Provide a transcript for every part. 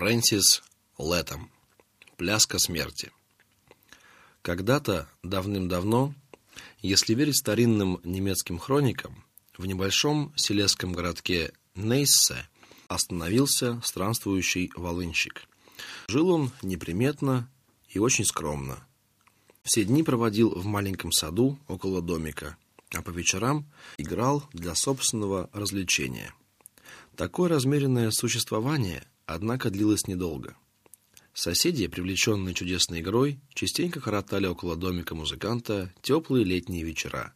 Фрэнсис Лэттем. Пляска смерти. Когда-то, давным-давно, если верить старинным немецким хроникам, в небольшом селесском городке Нейссе остановился странствующий волынщик. Жил он неприметно и очень скромно. Все дни проводил в маленьком саду около домика, а по вечерам играл для собственного развлечения. Такое размеренное существование, однако, длилось недолго. Соседи, привлеченные чудесной игрой, частенько коротали около домика музыканта теплые летние вечера.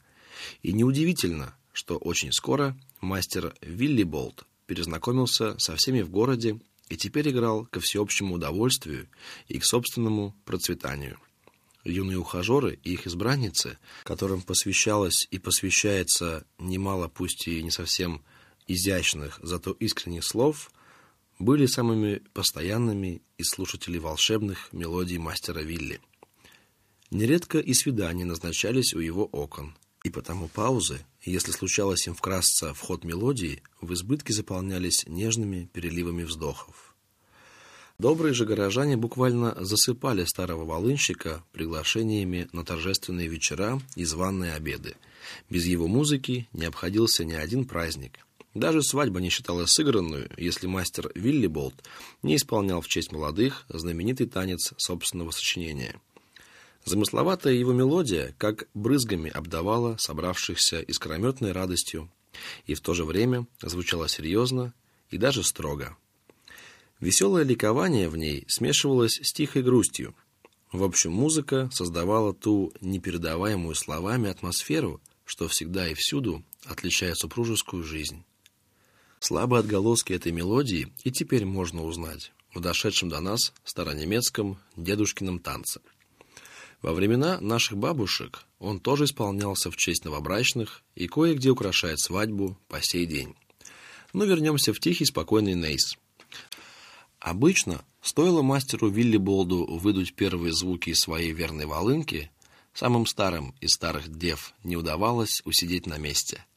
И неудивительно, что очень скоро мастер Вилли Болт перезнакомился со всеми в городе и теперь играл ко всеобщему удовольствию и к собственному процветанию. Юные ухажеры и их избранницы, которым посвящалось и посвящается немало, пусть и не совсем изящных, зато искренних слов, были самыми постоянными из слушателей волшебных мелодий мастера Вилли. Нередко и свидания назначались у его окон, и потому паузы, если случалось им вкрасться в ход мелодии, в избытке заполнялись нежными переливами вздохов. Добрые же горожане буквально засыпали старого волынщика приглашениями на торжественные вечера и званные обеды. Без его музыки не обходился ни один праздник – даже свадьба не считалась сыгранную, если мастер Виллиболт не исполнял в честь молодых знаменитый танец собственного сочинения. Замысловатая его мелодия, как брызгами обдавала собравшихся искрометной радостью, и в то же время звучала серьезно и даже строго. Веселое ликование в ней смешивалось с тихой грустью. В общем, музыка создавала ту непередаваемую словами атмосферу, что всегда и всюду отличает супружескую жизнь. Слабые отголоски этой мелодии и теперь можно узнать в дошедшем до нас старонемецком дедушкином танце. Во времена наших бабушек он тоже исполнялся в честь новобрачных и кое-где украшает свадьбу по сей день. Но вернемся в тихий, спокойный Нейс. Обычно, стоило мастеру Вилли Болду выдуть первые звуки из своей верной волынки, самым старым из старых дев не удавалось усидеть на месте –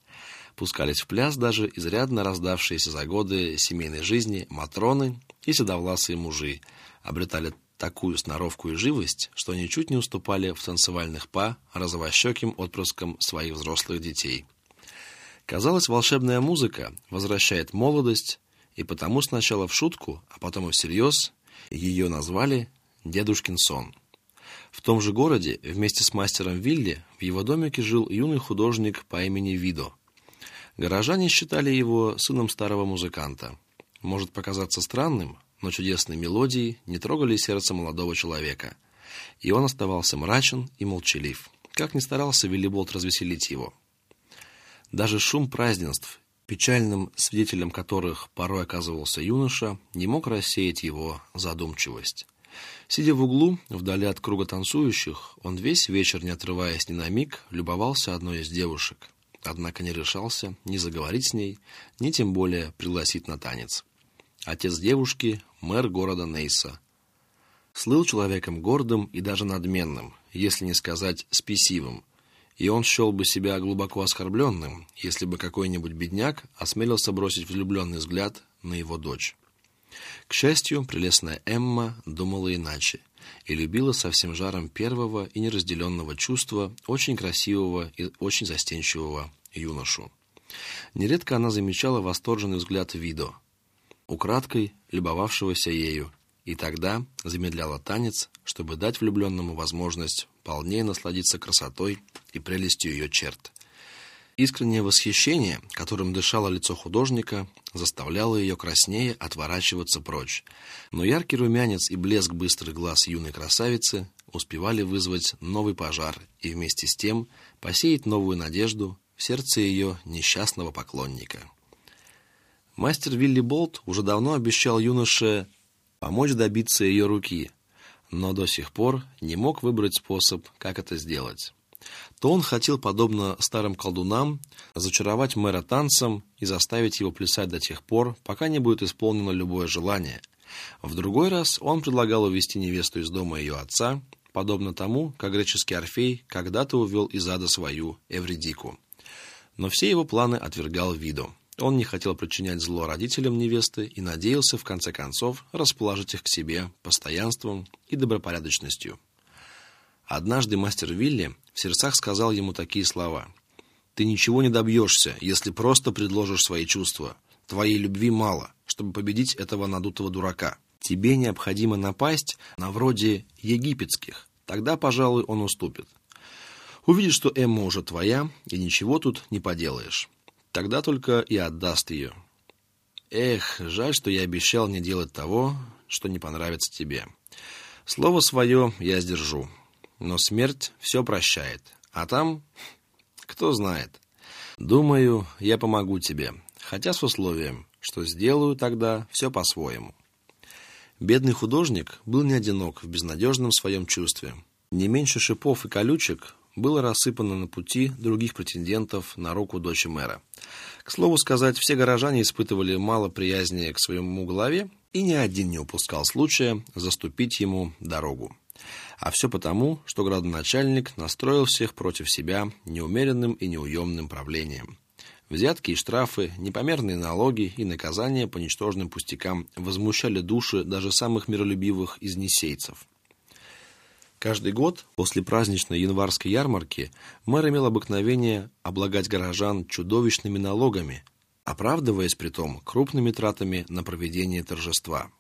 пускались в пляс даже изрядно раздавшиеся за годы семейной жизни матроны и седовласые мужи, обретали такую сноровку и живость, что ничуть не уступали в танцевальных па розовощеким отпрыскам своих взрослых детей. Казалось, волшебная музыка возвращает молодость, и потому сначала в шутку, а потом и всерьез ее назвали «Дедушкин сон». В том же городе вместе с мастером Вилли в его домике жил юный художник по имени Видо – Горожане считали его сыном старого музыканта. Может показаться странным, но чудесные мелодии не трогали сердце молодого человека. И он оставался мрачен и молчалив, как ни старался Виллиболт развеселить его. Даже шум празднеств, печальным свидетелем которых порой оказывался юноша, не мог рассеять его задумчивость. Сидя в углу, вдали от круга танцующих, он весь вечер, не отрываясь ни на миг, любовался одной из девушек – однако не решался ни заговорить с ней, ни тем более пригласить на танец. Отец девушки – мэр города Нейса. Слыл человеком гордым и даже надменным, если не сказать спесивым, и он счел бы себя глубоко оскорбленным, если бы какой-нибудь бедняк осмелился бросить влюбленный взгляд на его дочь. К счастью, прелестная Эмма думала иначе и любила со всем жаром первого и неразделенного чувства очень красивого и очень застенчивого юношу. Нередко она замечала восторженный взгляд Видо, украдкой любовавшегося ею, и тогда замедляла танец, чтобы дать влюбленному возможность полнее насладиться красотой и прелестью ее черт. Искреннее восхищение, которым дышало лицо художника, заставляло ее краснее отворачиваться прочь. Но яркий румянец и блеск быстрых глаз юной красавицы успевали вызвать новый пожар и вместе с тем посеять новую надежду в сердце ее несчастного поклонника. Мастер Вилли Болт уже давно обещал юноше помочь добиться ее руки, но до сих пор не мог выбрать способ, как это сделать то он хотел, подобно старым колдунам, зачаровать мэра танцем и заставить его плясать до тех пор, пока не будет исполнено любое желание. В другой раз он предлагал увести невесту из дома ее отца, подобно тому, как греческий Орфей когда-то увел из ада свою Эвридику. Но все его планы отвергал Видо, Он не хотел причинять зло родителям невесты и надеялся, в конце концов, расположить их к себе постоянством и добропорядочностью. Однажды мастер Вилли в сердцах сказал ему такие слова. «Ты ничего не добьешься, если просто предложишь свои чувства. Твоей любви мало, чтобы победить этого надутого дурака. Тебе необходимо напасть на вроде египетских. Тогда, пожалуй, он уступит. Увидит, что Эмма уже твоя, и ничего тут не поделаешь. Тогда только и отдаст ее. Эх, жаль, что я обещал не делать того, что не понравится тебе. Слово свое я сдержу. Но смерть все прощает. А там, кто знает. Думаю, я помогу тебе, хотя с условием, что сделаю тогда все по-своему. Бедный художник был не одинок в безнадежном своем чувстве. Не меньше шипов и колючек было рассыпано на пути других претендентов на руку дочери мэра. К слову сказать, все горожане испытывали мало приязни к своему главе, и ни один не упускал случая заступить ему дорогу. А все потому, что градоначальник настроил всех против себя неумеренным и неуемным правлением. Взятки и штрафы, непомерные налоги и наказания по ничтожным пустякам возмущали души даже самых миролюбивых из несейцев. Каждый год после праздничной январской ярмарки мэр имел обыкновение облагать горожан чудовищными налогами, оправдываясь при том крупными тратами на проведение торжества.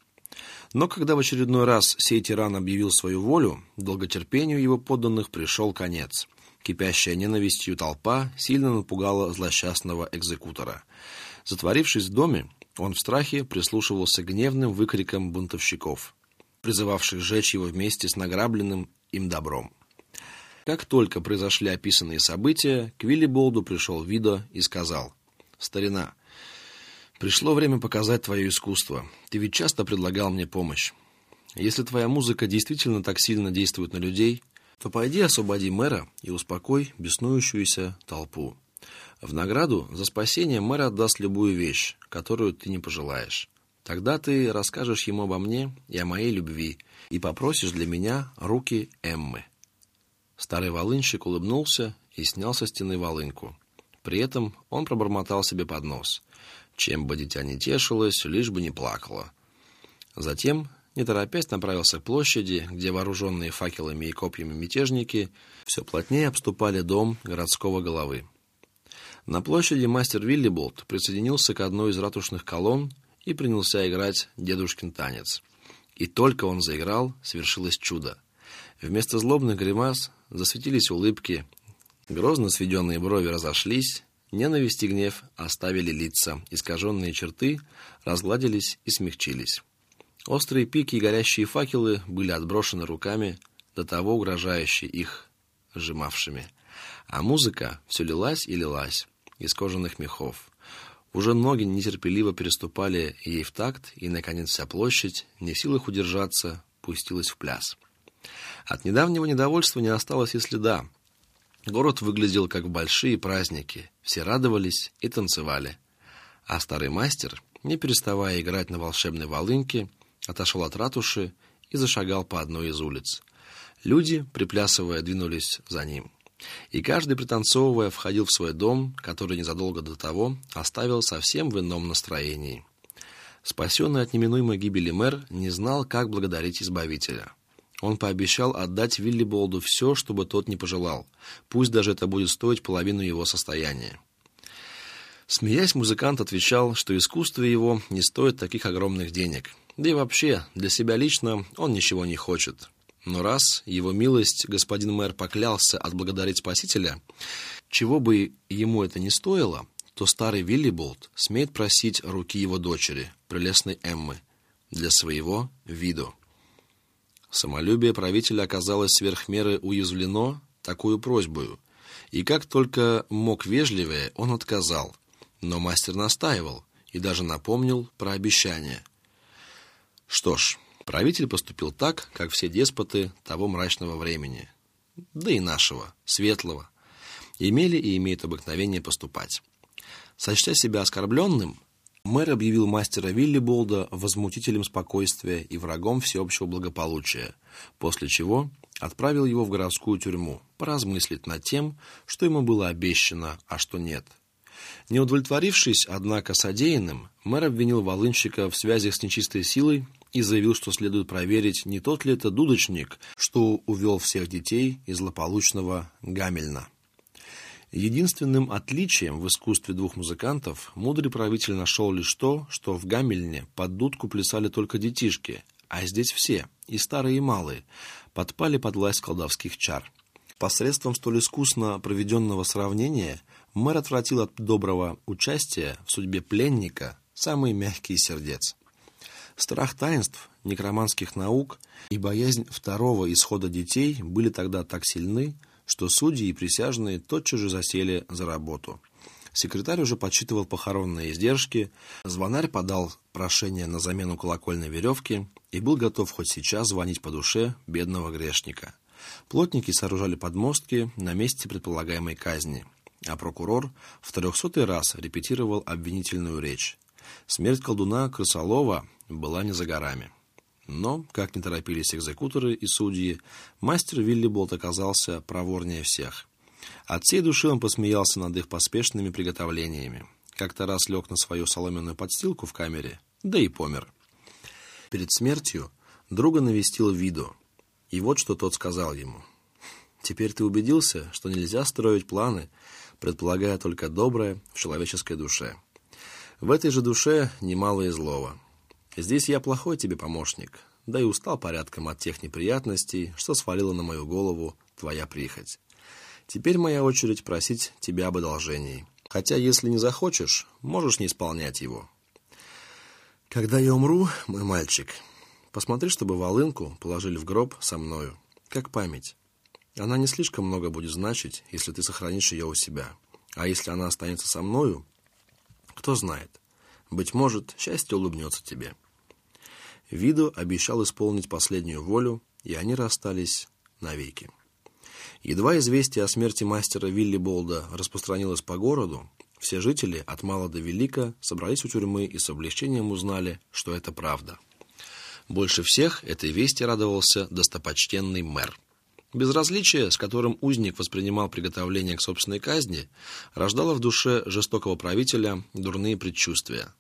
Но когда в очередной раз сей тиран объявил свою волю, долготерпению его подданных пришел конец. Кипящая ненавистью толпа сильно напугала злосчастного экзекутора. Затворившись в доме, он в страхе прислушивался к гневным выкрикам бунтовщиков призывавших сжечь его вместе с награбленным им добром. Как только произошли описанные события, к Виллиболду пришел Видо и сказал, «Старина, пришло время показать твое искусство. Ты ведь часто предлагал мне помощь. Если твоя музыка действительно так сильно действует на людей, то пойди освободи мэра и успокой беснующуюся толпу. В награду за спасение мэр отдаст любую вещь, которую ты не пожелаешь. Тогда ты расскажешь ему обо мне и о моей любви и попросишь для меня руки Эммы. Старый волынщик улыбнулся и снял со стены волынку. При этом он пробормотал себе под нос. Чем бы дитя не тешилось, лишь бы не плакало. Затем, не торопясь, направился к площади, где вооруженные факелами и копьями мятежники все плотнее обступали дом городского головы. На площади мастер Виллиболт присоединился к одной из ратушных колонн и принялся играть дедушкин танец. И только он заиграл, свершилось чудо. Вместо злобных гримас засветились улыбки, грозно сведенные брови разошлись, ненависть и гнев оставили лица, искаженные черты разгладились и смягчились. Острые пики и горящие факелы были отброшены руками, до того угрожающие их сжимавшими. А музыка все лилась и лилась из кожаных мехов. Уже ноги нетерпеливо переступали ей в такт, и, наконец, вся площадь, не в силах удержаться, пустилась в пляс. От недавнего недовольства не осталось и следа. Город выглядел как большие праздники, все радовались и танцевали. А старый мастер, не переставая играть на волшебной волынке, отошел от ратуши и зашагал по одной из улиц. Люди, приплясывая, двинулись за ним. И каждый, пританцовывая, входил в свой дом, который незадолго до того оставил совсем в ином настроении. Спасенный от неминуемой гибели мэр не знал, как благодарить Избавителя. Он пообещал отдать Виллиболду все, чтобы тот не пожелал, пусть даже это будет стоить половину его состояния. Смеясь, музыкант отвечал, что искусство его не стоит таких огромных денег. Да и вообще, для себя лично он ничего не хочет. Но раз его милость господин мэр поклялся отблагодарить Спасителя, чего бы ему это ни стоило, то старый Виллиболд смеет просить руки его дочери, прелестной Эммы, для своего виду. Самолюбие правителя оказалось сверх меры уязвлено такую просьбою, и как только мог вежливее, он отказал, но мастер настаивал и даже напомнил про обещание. Что ж, Правитель поступил так, как все деспоты того мрачного времени, да и нашего, светлого, имели и имеют обыкновение поступать. Сочтя себя оскорбленным, мэр объявил мастера Виллиболда возмутителем спокойствия и врагом всеобщего благополучия, после чего отправил его в городскую тюрьму поразмыслить над тем, что ему было обещано, а что нет. Не удовлетворившись, однако, содеянным, мэр обвинил волынщика в связях с нечистой силой и заявил, что следует проверить, не тот ли это дудочник, что увел всех детей из злополучного Гамельна. Единственным отличием в искусстве двух музыкантов мудрый правитель нашел лишь то, что в Гамельне под дудку плясали только детишки, а здесь все, и старые, и малые, подпали под власть колдовских чар. Посредством столь искусно проведенного сравнения мэр отвратил от доброго участия в судьбе пленника самые мягкие сердец. Страх таинств, некроманских наук и боязнь второго исхода детей были тогда так сильны, что судьи и присяжные тотчас же засели за работу. Секретарь уже подсчитывал похоронные издержки, звонарь подал прошение на замену колокольной веревки и был готов хоть сейчас звонить по душе бедного грешника. Плотники сооружали подмостки на месте предполагаемой казни, а прокурор в трехсотый раз репетировал обвинительную речь. Смерть колдуна Крысолова была не за горами. Но, как не торопились экзекуторы и судьи, мастер Виллиболт оказался проворнее всех. От всей души он посмеялся над их поспешными приготовлениями. Как-то раз лег на свою соломенную подстилку в камере, да и помер. Перед смертью друга навестил Виду, и вот что тот сказал ему. «Теперь ты убедился, что нельзя строить планы, предполагая только доброе в человеческой душе. В этой же душе немало и злого. Здесь я плохой тебе помощник, да и устал порядком от тех неприятностей, что свалила на мою голову твоя прихоть. Теперь моя очередь просить тебя об одолжении. Хотя, если не захочешь, можешь не исполнять его. Когда я умру, мой мальчик, посмотри, чтобы волынку положили в гроб со мною, как память. Она не слишком много будет значить, если ты сохранишь ее у себя. А если она останется со мною, кто знает, быть может, счастье улыбнется тебе. Виду обещал исполнить последнюю волю, и они расстались навеки. Едва известие о смерти мастера Вилли Болда распространилось по городу, все жители от мала до велика собрались у тюрьмы и с облегчением узнали, что это правда. Больше всех этой вести радовался достопочтенный мэр. Безразличие, с которым узник воспринимал приготовление к собственной казни, рождало в душе жестокого правителя дурные предчувствия.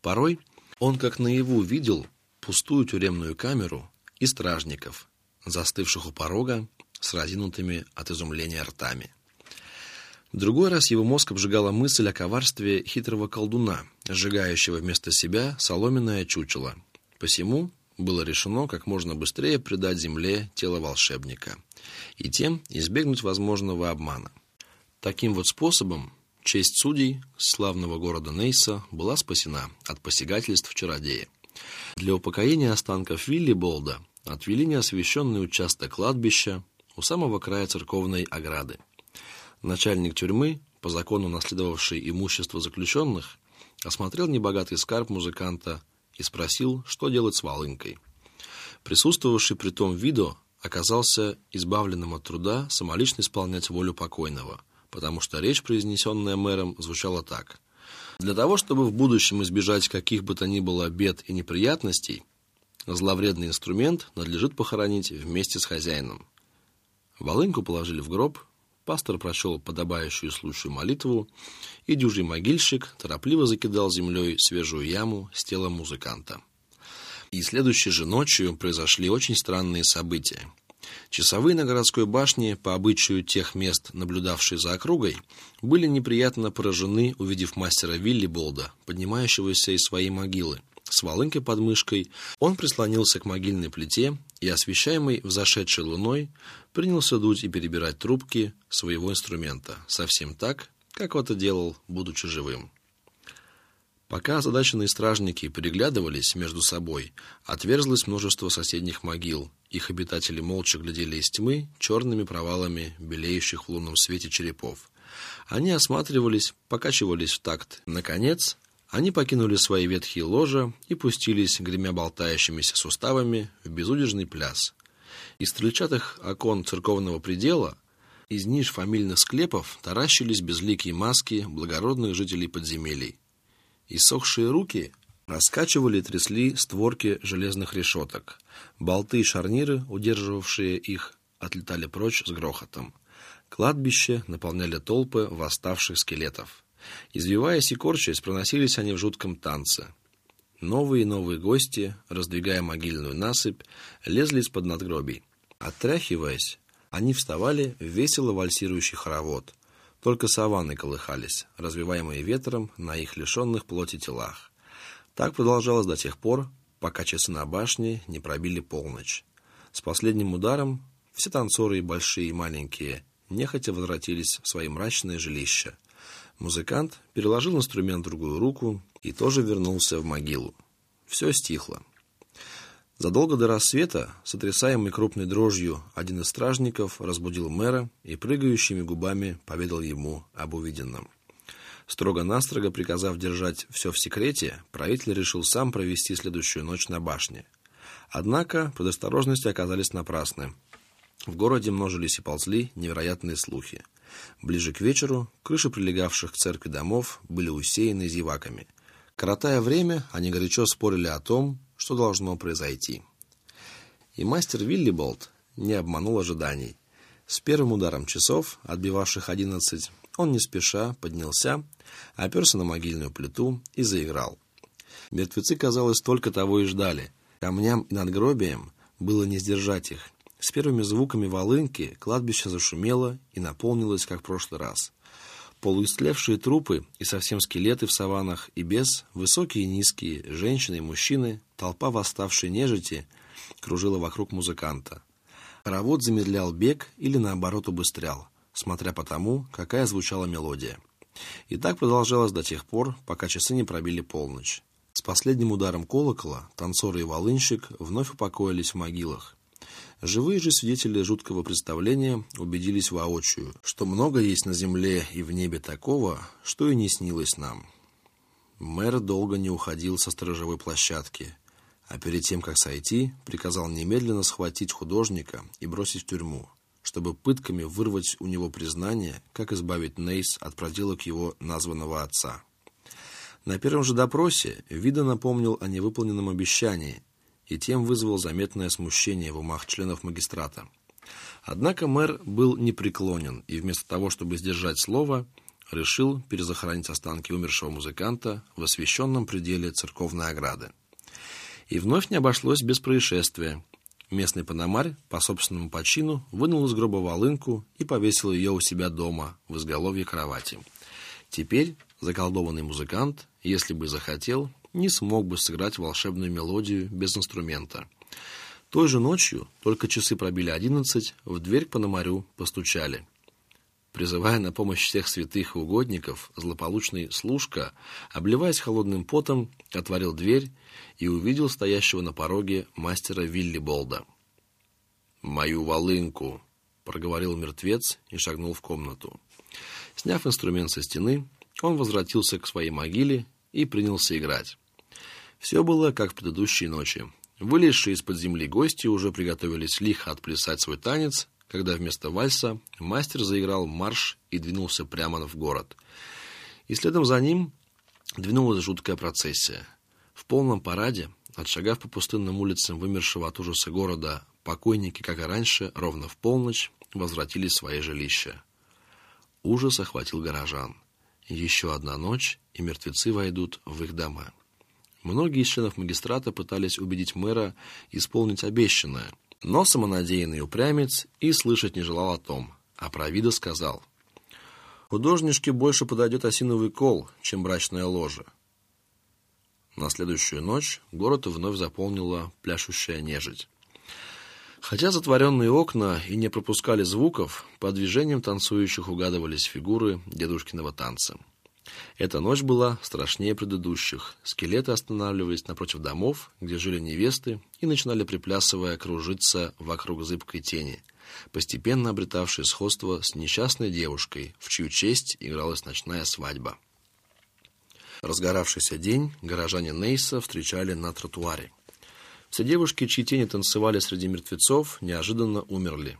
Порой он как наяву видел пустую тюремную камеру и стражников, застывших у порога с разинутыми от изумления ртами. Другой раз его мозг обжигала мысль о коварстве хитрого колдуна, сжигающего вместо себя соломенное чучело. Посему было решено как можно быстрее предать земле тело волшебника и тем избегнуть возможного обмана. Таким вот способом честь судей славного города Нейса была спасена от посягательств чародея. Для упокоения останков Вилли Болда отвели неосвещенный участок кладбища у самого края церковной ограды. Начальник тюрьмы, по закону наследовавший имущество заключенных, осмотрел небогатый скарб музыканта и спросил, что делать с волынкой. Присутствовавший при том виду оказался избавленным от труда самолично исполнять волю покойного, потому что речь, произнесенная мэром, звучала так – для того, чтобы в будущем избежать каких бы то ни было бед и неприятностей, зловредный инструмент надлежит похоронить вместе с хозяином. Волынку положили в гроб, пастор прочел подобающую случаю молитву, и дюжий могильщик торопливо закидал землей свежую яму с телом музыканта. И следующей же ночью произошли очень странные события. Часовые на городской башне, по обычаю тех мест, наблюдавшие за округой, были неприятно поражены, увидев мастера Вилли Болда, поднимающегося из своей могилы. С волынкой под мышкой он прислонился к могильной плите и, освещаемый взошедшей луной, принялся дуть и перебирать трубки своего инструмента, совсем так, как это делал, будучи живым. Пока озадаченные стражники переглядывались между собой, отверзлось множество соседних могил. Их обитатели молча глядели из тьмы черными провалами белеющих в лунном свете черепов. Они осматривались, покачивались в такт. Наконец, они покинули свои ветхие ложа и пустились, гремя болтающимися суставами, в безудержный пляс. Из стрельчатых окон церковного предела, из ниш фамильных склепов таращились безликие маски благородных жителей подземелий. Иссохшие руки раскачивали и трясли створки железных решеток. Болты и шарниры, удерживавшие их, отлетали прочь с грохотом. Кладбище наполняли толпы восставших скелетов. Извиваясь и корчась, проносились они в жутком танце. Новые и новые гости, раздвигая могильную насыпь, лезли из-под надгробий. Отряхиваясь, они вставали в весело вальсирующий хоровод. Только саванны колыхались, развиваемые ветром на их лишенных плоти телах. Так продолжалось до тех пор, пока часы на башне не пробили полночь. С последним ударом все танцоры, и большие, и маленькие, нехотя возвратились в свои мрачные жилища. Музыкант переложил инструмент в другую руку и тоже вернулся в могилу. Все стихло. Задолго до рассвета, сотрясаемый крупной дрожью, один из стражников разбудил мэра и прыгающими губами поведал ему об увиденном. Строго-настрого приказав держать все в секрете, правитель решил сам провести следующую ночь на башне. Однако предосторожности оказались напрасны. В городе множились и ползли невероятные слухи. Ближе к вечеру крыши прилегавших к церкви домов были усеяны зеваками. Коротая время, они горячо спорили о том, что должно произойти. И мастер Виллиболт не обманул ожиданий. С первым ударом часов, отбивавших одиннадцать, он не спеша поднялся, оперся на могильную плиту и заиграл. Мертвецы, казалось, только того и ждали. Камням и надгробиям было не сдержать их, с первыми звуками волынки кладбище зашумело и наполнилось, как в прошлый раз. Полуистлевшие трупы и совсем скелеты в саванах и без, высокие и низкие, женщины и мужчины, толпа восставшей нежити кружила вокруг музыканта. Хоровод замедлял бег или наоборот убыстрял, смотря по тому, какая звучала мелодия. И так продолжалось до тех пор, пока часы не пробили полночь. С последним ударом колокола танцоры и волынщик вновь упокоились в могилах. Живые же свидетели жуткого представления убедились воочию, что много есть на земле и в небе такого, что и не снилось нам. Мэр долго не уходил со сторожевой площадки, а перед тем, как сойти, приказал немедленно схватить художника и бросить в тюрьму, чтобы пытками вырвать у него признание, как избавить Нейс от проделок его названного отца. На первом же допросе Вида напомнил о невыполненном обещании и тем вызвал заметное смущение в умах членов магистрата. Однако мэр был непреклонен и вместо того, чтобы сдержать слово, решил перезахоронить останки умершего музыканта в освященном пределе церковной ограды. И вновь не обошлось без происшествия. Местный пономарь по собственному почину вынул из гроба волынку и повесил ее у себя дома, в изголовье кровати. Теперь заколдованный музыкант, если бы захотел, не смог бы сыграть волшебную мелодию без инструмента. Той же ночью, только часы пробили одиннадцать, в дверь к Пономарю постучали. Призывая на помощь всех святых и угодников, злополучный служка, обливаясь холодным потом, отворил дверь и увидел стоящего на пороге мастера Вилли Болда. «Мою волынку!» — проговорил мертвец и шагнул в комнату. Сняв инструмент со стены, он возвратился к своей могиле и принялся играть. Все было, как в предыдущей ночи. Вылезшие из-под земли гости уже приготовились лихо отплясать свой танец, когда вместо вальса мастер заиграл марш и двинулся прямо в город. И следом за ним двинулась жуткая процессия. В полном параде, отшагав по пустынным улицам вымершего от ужаса города, покойники, как и раньше, ровно в полночь, возвратились в свои жилища. Ужас охватил горожан. Еще одна ночь, и мертвецы войдут в их дома. Многие из членов магистрата пытались убедить мэра исполнить обещанное, но самонадеянный упрямец и слышать не желал о том, а Провида сказал, «Художничке больше подойдет осиновый кол, чем брачная ложа». На следующую ночь город вновь заполнила пляшущая нежить. Хотя затворенные окна и не пропускали звуков, по движениям танцующих угадывались фигуры дедушкиного танца. Эта ночь была страшнее предыдущих. Скелеты останавливались напротив домов, где жили невесты, и начинали, приплясывая, кружиться вокруг зыбкой тени, постепенно обретавшей сходство с несчастной девушкой, в чью честь игралась ночная свадьба. Разгоравшийся день горожане Нейса встречали на тротуаре. Все девушки, чьи тени танцевали среди мертвецов, неожиданно умерли.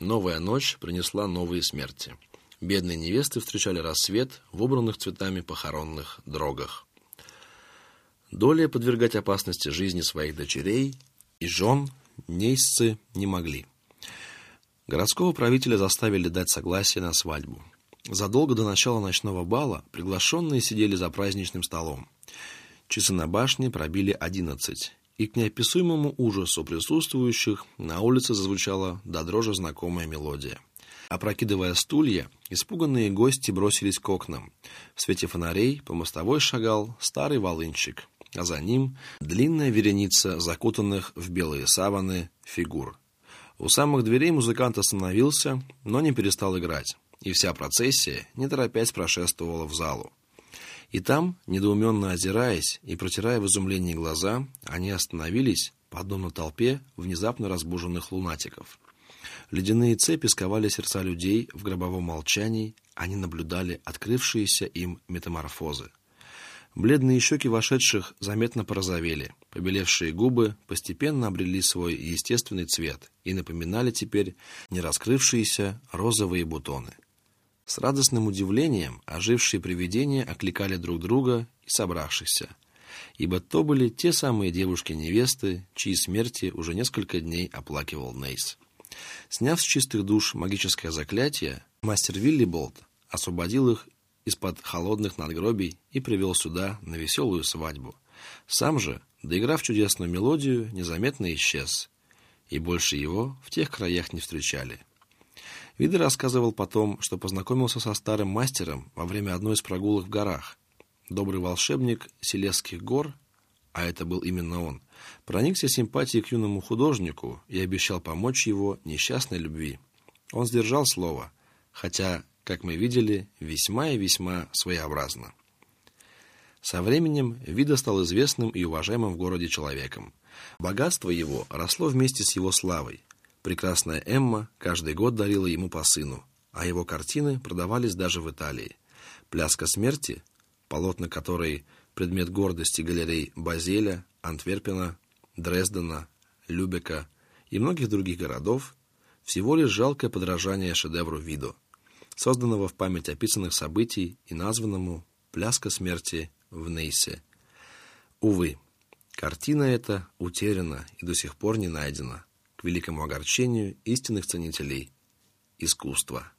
Новая ночь принесла новые смерти. Бедные невесты встречали рассвет в убранных цветами похоронных дрогах. Долее подвергать опасности жизни своих дочерей и жен нейсцы не могли. Городского правителя заставили дать согласие на свадьбу. Задолго до начала ночного бала приглашенные сидели за праздничным столом. Часы на башне пробили одиннадцать, и к неописуемому ужасу присутствующих на улице зазвучала до дрожи знакомая мелодия. Опрокидывая стулья, испуганные гости бросились к окнам. В свете фонарей по мостовой шагал старый волынщик, а за ним длинная вереница закутанных в белые саваны фигур. У самых дверей музыкант остановился, но не перестал играть, и вся процессия, не торопясь, прошествовала в залу. И там, недоуменно озираясь и протирая в изумлении глаза, они остановились, подобно толпе внезапно разбуженных лунатиков. Ледяные цепи сковали сердца людей в гробовом молчании, они наблюдали открывшиеся им метаморфозы. Бледные щеки вошедших заметно порозовели, побелевшие губы постепенно обрели свой естественный цвет и напоминали теперь не раскрывшиеся розовые бутоны. С радостным удивлением ожившие привидения окликали друг друга и собравшихся, ибо то были те самые девушки-невесты, чьи смерти уже несколько дней оплакивал Нейс. Сняв с чистых душ магическое заклятие, мастер Виллиболт освободил их из-под холодных надгробий и привел сюда на веселую свадьбу. Сам же, доиграв чудесную мелодию, незаметно исчез, и больше его в тех краях не встречали. Видер рассказывал потом, что познакомился со старым мастером во время одной из прогулок в горах. Добрый волшебник Селесских гор, а это был именно он, проникся симпатией к юному художнику и обещал помочь его несчастной любви. Он сдержал слово, хотя как мы видели, весьма и весьма своеобразно. Со временем Вида стал известным и уважаемым в городе человеком. Богатство его росло вместе с его славой. Прекрасная Эмма каждый год дарила ему по сыну, а его картины продавались даже в Италии. «Пляска смерти», полотна которой предмет гордости галерей Базеля, Антверпена, Дрездена, Любека и многих других городов, всего лишь жалкое подражание шедевру Видо – созданного в память описанных событий и названному «Пляска смерти в Нейсе». Увы, картина эта утеряна и до сих пор не найдена, к великому огорчению истинных ценителей искусства.